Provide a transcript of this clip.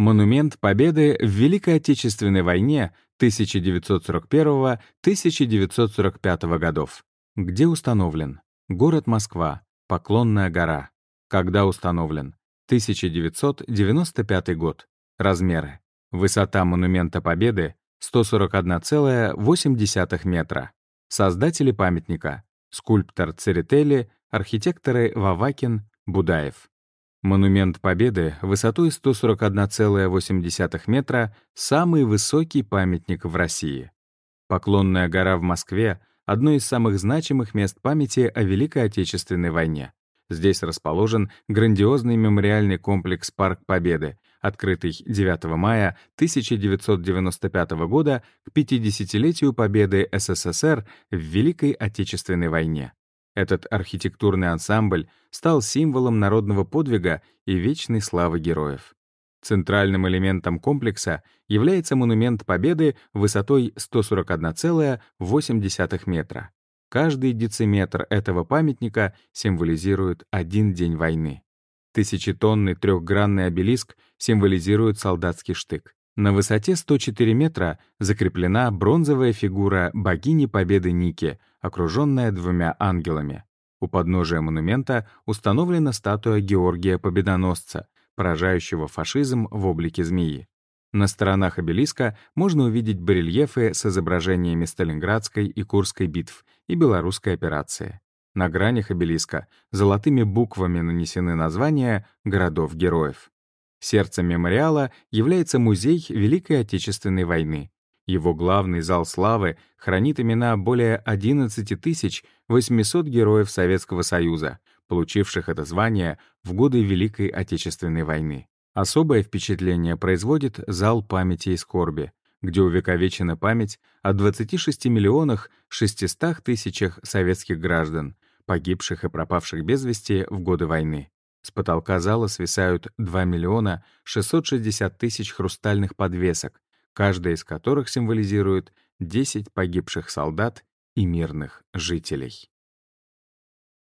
Монумент Победы в Великой Отечественной войне 1941-1945 годов. Где установлен? Город Москва, Поклонная гора. Когда установлен? 1995 год. Размеры. Высота монумента Победы 141,8 метра. Создатели памятника. Скульптор Церетели, архитекторы Вавакин, Будаев. Монумент Победы высотой 141,8 метра — самый высокий памятник в России. Поклонная гора в Москве — одно из самых значимых мест памяти о Великой Отечественной войне. Здесь расположен грандиозный мемориальный комплекс «Парк Победы», открытый 9 мая 1995 года к 50-летию победы СССР в Великой Отечественной войне. Этот архитектурный ансамбль стал символом народного подвига и вечной славы героев. Центральным элементом комплекса является монумент Победы высотой 141,8 метра. Каждый дециметр этого памятника символизирует один день войны. Тысячетонный трехгранный обелиск символизирует солдатский штык. На высоте 104 метра закреплена бронзовая фигура богини Победы Ники, окруженная двумя ангелами. У подножия монумента установлена статуя Георгия Победоносца, поражающего фашизм в облике змеи. На сторонах обелиска можно увидеть барельефы с изображениями Сталинградской и Курской битв и Белорусской операции. На гранях обелиска золотыми буквами нанесены названия городов-героев. Сердцем мемориала является музей Великой Отечественной войны. Его главный зал славы хранит имена более 11 800 героев Советского Союза, получивших это звание в годы Великой Отечественной войны. Особое впечатление производит зал памяти и скорби, где увековечена память о 26 миллионах 600 тысячах советских граждан, погибших и пропавших без вести в годы войны. С потолка зала свисают 2 миллиона 660 тысяч хрустальных подвесок, каждая из которых символизирует 10 погибших солдат и мирных жителей.